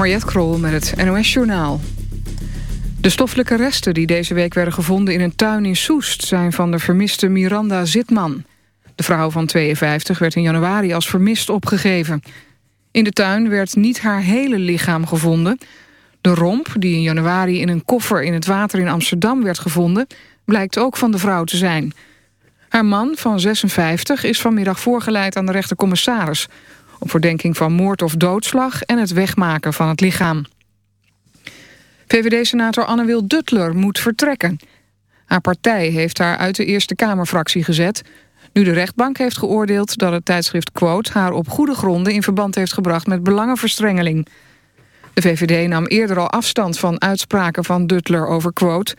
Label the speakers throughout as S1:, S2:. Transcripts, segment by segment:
S1: Mariette Krol met het NOS Journaal. De stoffelijke resten die deze week werden gevonden in een tuin in Soest... zijn van de vermiste Miranda Zitman. De vrouw van 52 werd in januari als vermist opgegeven. In de tuin werd niet haar hele lichaam gevonden. De romp, die in januari in een koffer in het water in Amsterdam werd gevonden... blijkt ook van de vrouw te zijn. Haar man van 56 is vanmiddag voorgeleid aan de rechtercommissaris... op verdenking van moord of doodslag en het wegmaken van het lichaam. VVD-senator Anne-Wil Duttler moet vertrekken. Haar partij heeft haar uit de Eerste Kamerfractie gezet... nu de rechtbank heeft geoordeeld dat het tijdschrift Quote... haar op goede gronden in verband heeft gebracht met belangenverstrengeling. De VVD nam eerder al afstand van uitspraken van Duttler over Quote.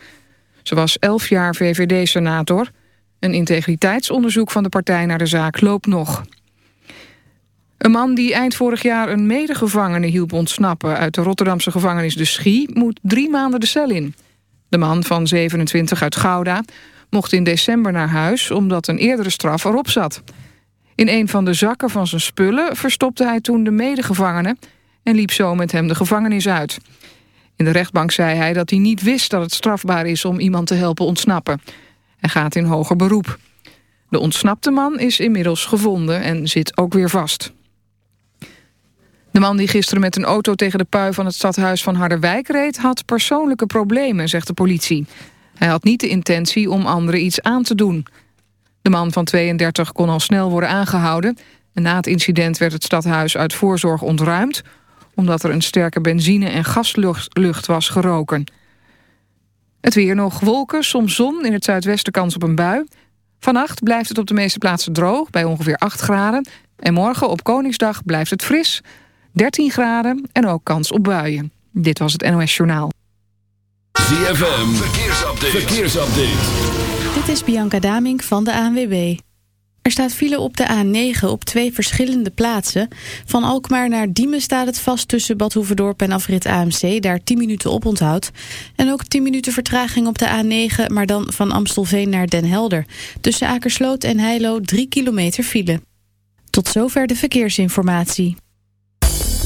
S1: Ze was elf jaar VVD-senator. Een integriteitsonderzoek van de partij naar de zaak loopt nog. Een man die eind vorig jaar een medegevangene hielp ontsnappen... uit de Rotterdamse gevangenis De Schie moet drie maanden de cel in. De man van 27 uit Gouda mocht in december naar huis... omdat een eerdere straf erop zat. In een van de zakken van zijn spullen verstopte hij toen de medegevangene... en liep zo met hem de gevangenis uit. In de rechtbank zei hij dat hij niet wist dat het strafbaar is... om iemand te helpen ontsnappen. Hij gaat in hoger beroep. De ontsnapte man is inmiddels gevonden en zit ook weer vast. De man die gisteren met een auto tegen de pui van het stadhuis van Harderwijk reed... had persoonlijke problemen, zegt de politie. Hij had niet de intentie om anderen iets aan te doen. De man van 32 kon al snel worden aangehouden... en na het incident werd het stadhuis uit voorzorg ontruimd... omdat er een sterke benzine- en gaslucht was geroken. Het weer nog wolken, soms zon, in het zuidwesten kans op een bui. Vannacht blijft het op de meeste plaatsen droog, bij ongeveer 8 graden... en morgen op Koningsdag blijft het fris... 13 graden en ook kans op buien. Dit was het NOS Journaal.
S2: ZFM, verkeersupdate. verkeersupdate.
S3: Dit is Bianca Damink van de ANWB. Er staat file op de A9 op twee verschillende plaatsen. Van Alkmaar naar Diemen staat het vast tussen Bad Hoeverdorp en afrit AMC. Daar 10 minuten op onthoud. En ook 10 minuten vertraging op de A9, maar dan van Amstelveen naar Den Helder. Tussen Akersloot en Heilo 3 kilometer file. Tot zover de verkeersinformatie.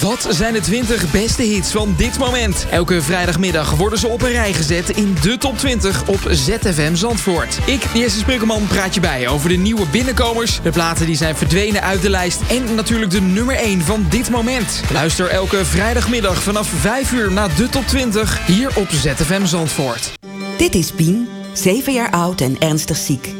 S4: Wat zijn de 20 beste hits van dit moment? Elke vrijdagmiddag worden ze op een rij gezet in de top 20 op ZFM Zandvoort. Ik, Jesse Sprinkelman, praat je bij over de nieuwe binnenkomers, de platen die zijn verdwenen uit de lijst en natuurlijk de nummer 1 van dit moment. Luister elke vrijdagmiddag vanaf 5 uur naar de top 20 hier op ZFM Zandvoort.
S5: Dit is Pien, 7 jaar oud en ernstig ziek.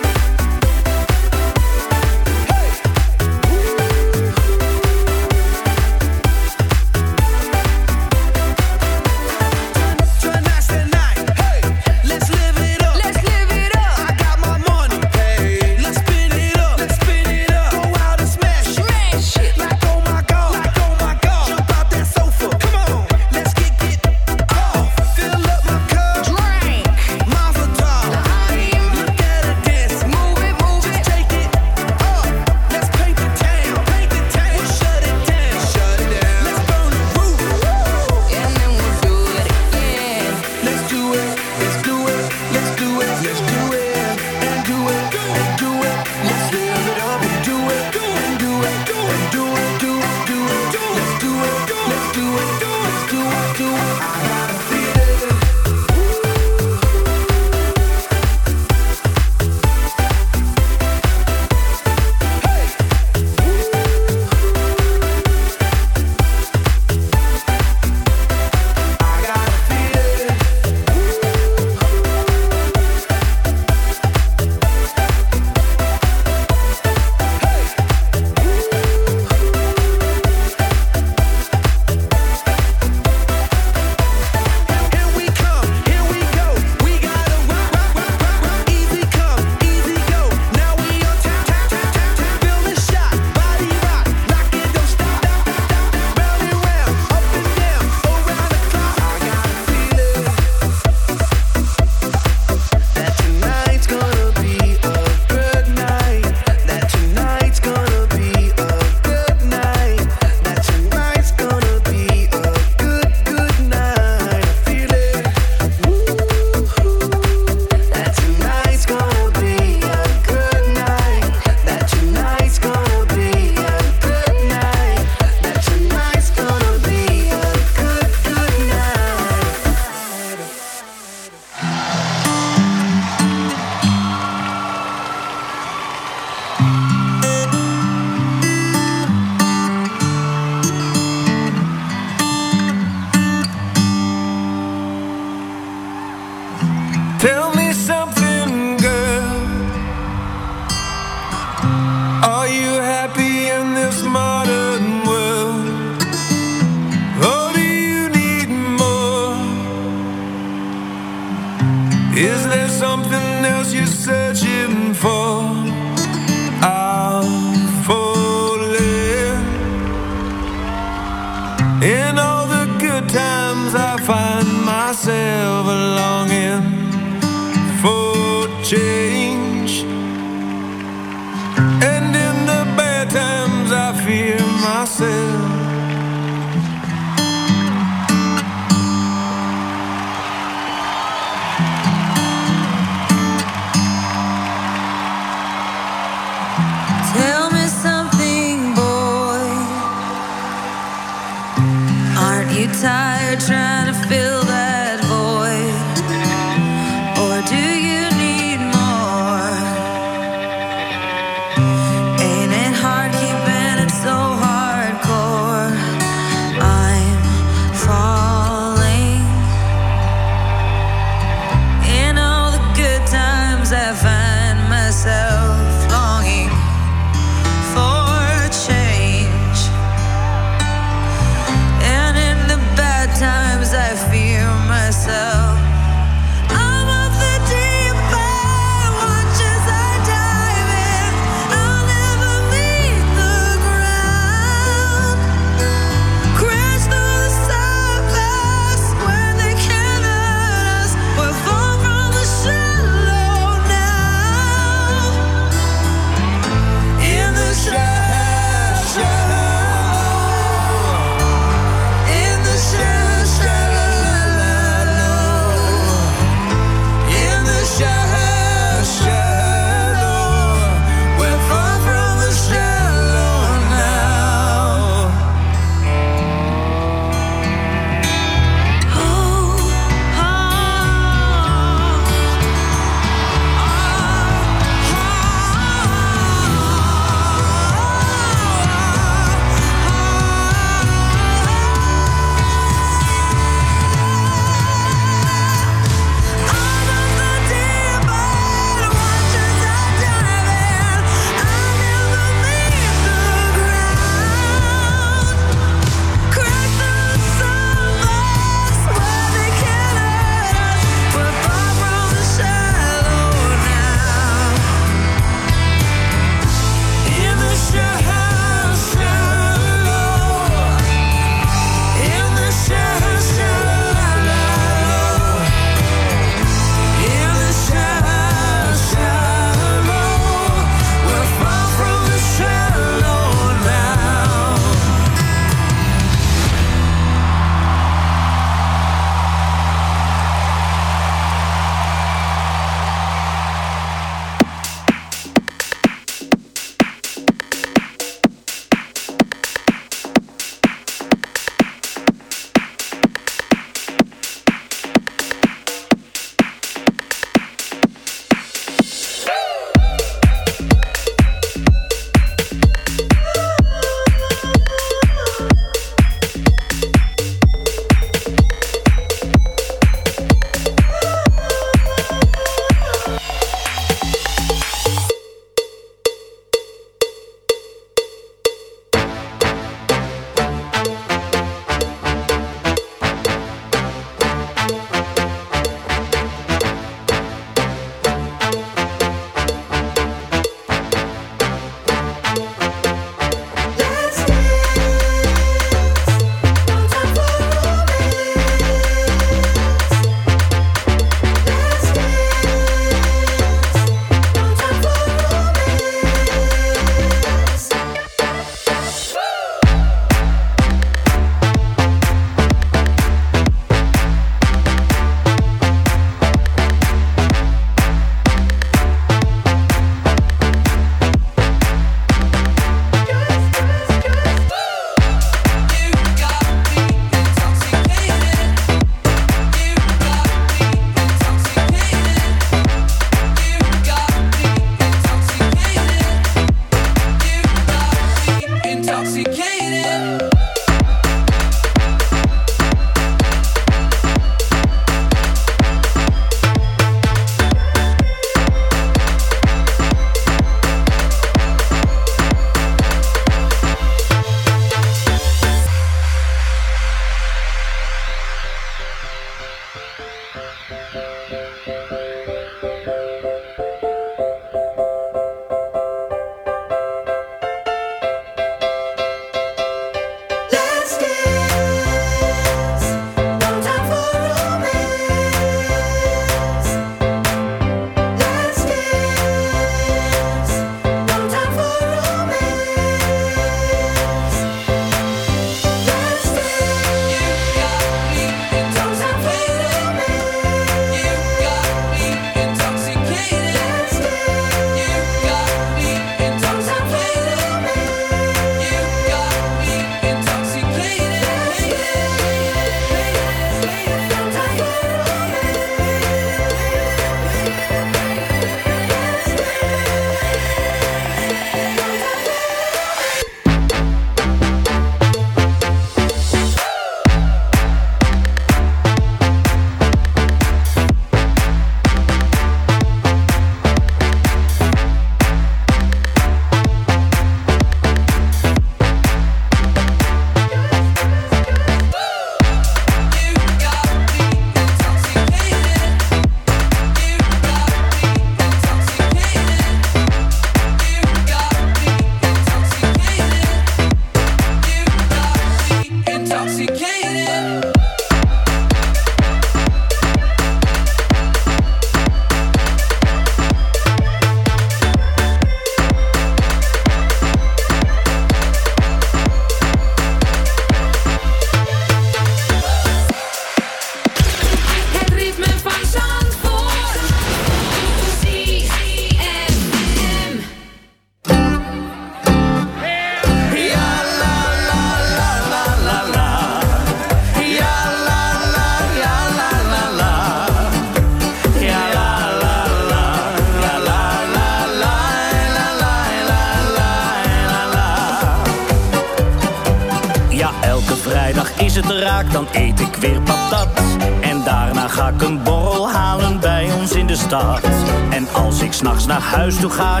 S6: huis toe ga,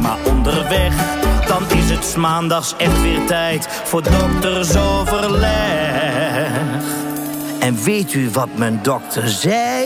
S6: maar onderweg. Dan is het maandags echt weer tijd voor doktersoverleg. En weet u wat mijn dokter zei?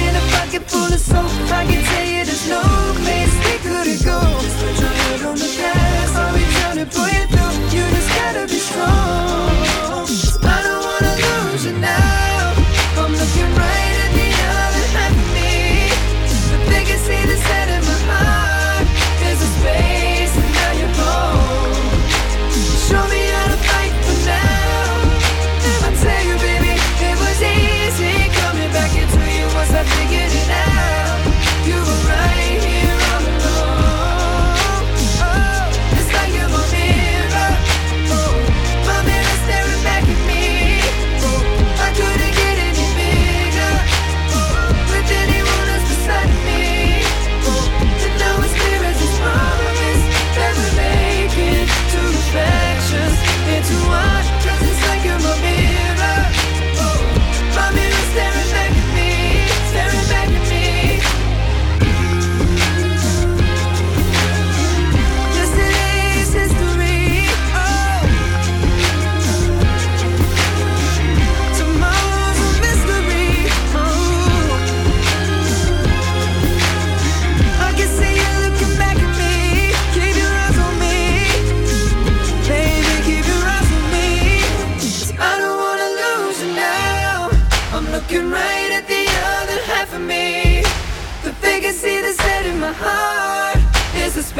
S7: pocket full of soap I can tell you there's no place we couldn't go put your head on the past I'll be trying to pull you through? You just gotta be strong. I don't wanna lose you now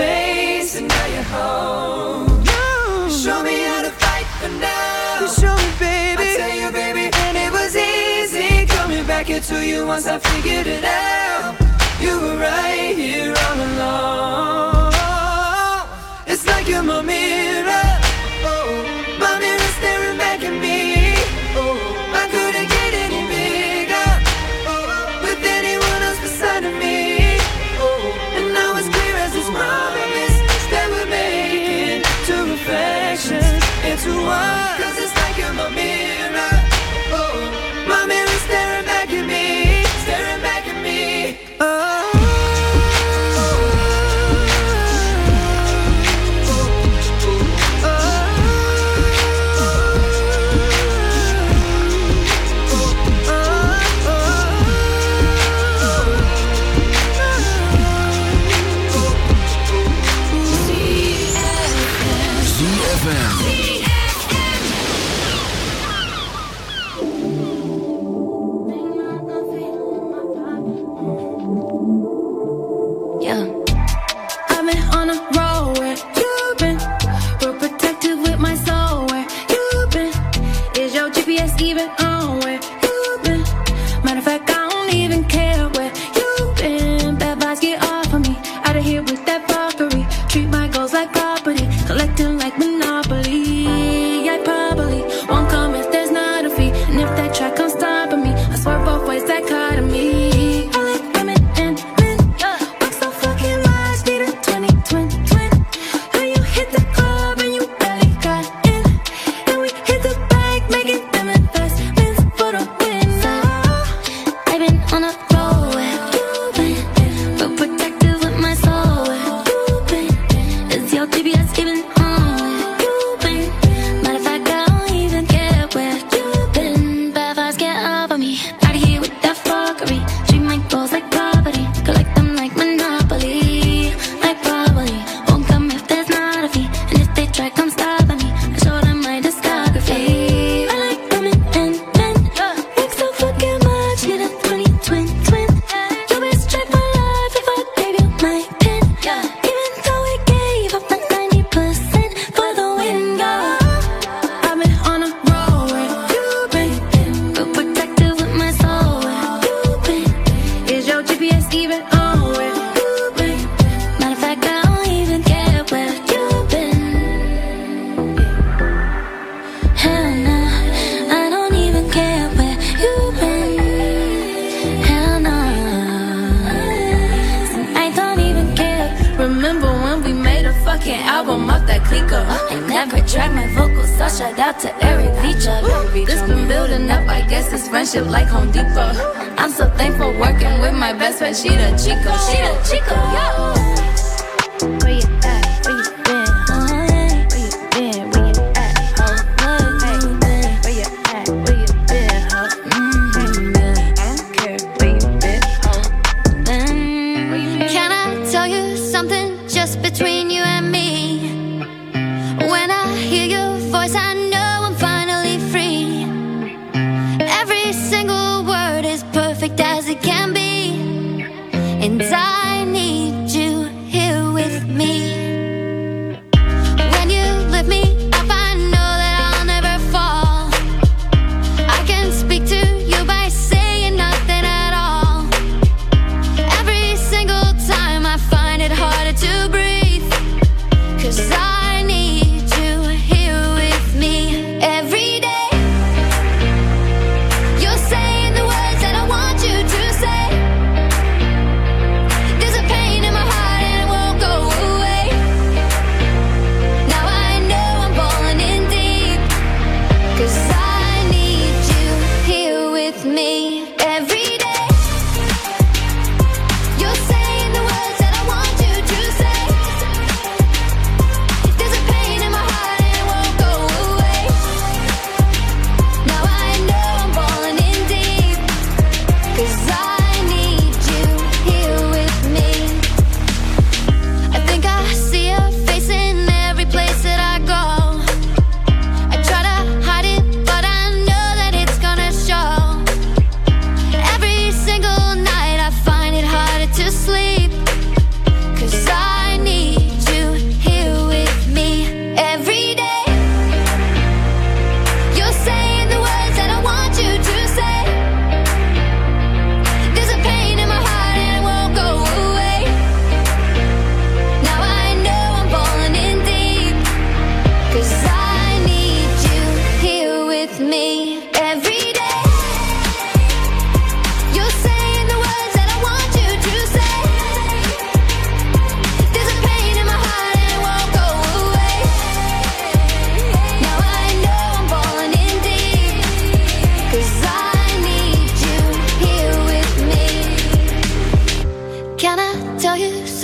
S7: space, and now you're home. You show me how to fight for now. You
S8: show me, baby. I tell you, baby, and it was easy coming back here to you once I figured it out. You were right here all along. It's like you're my mirror.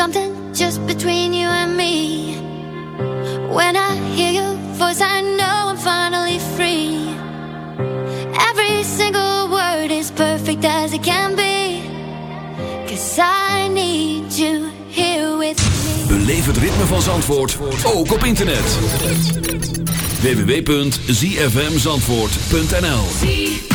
S9: something just between you and me. When I hear your voice, I know I'm finally free. Every single word is perfect as it can be. Cause I need you here with me.
S2: Beleef het ritme van Zandvoort ook op internet. www.zfmzandvoort.nl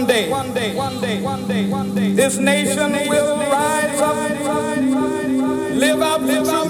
S7: One day,
S10: one
S11: day, one day, one day, one day, this nation will rise up, live
S12: up, live up.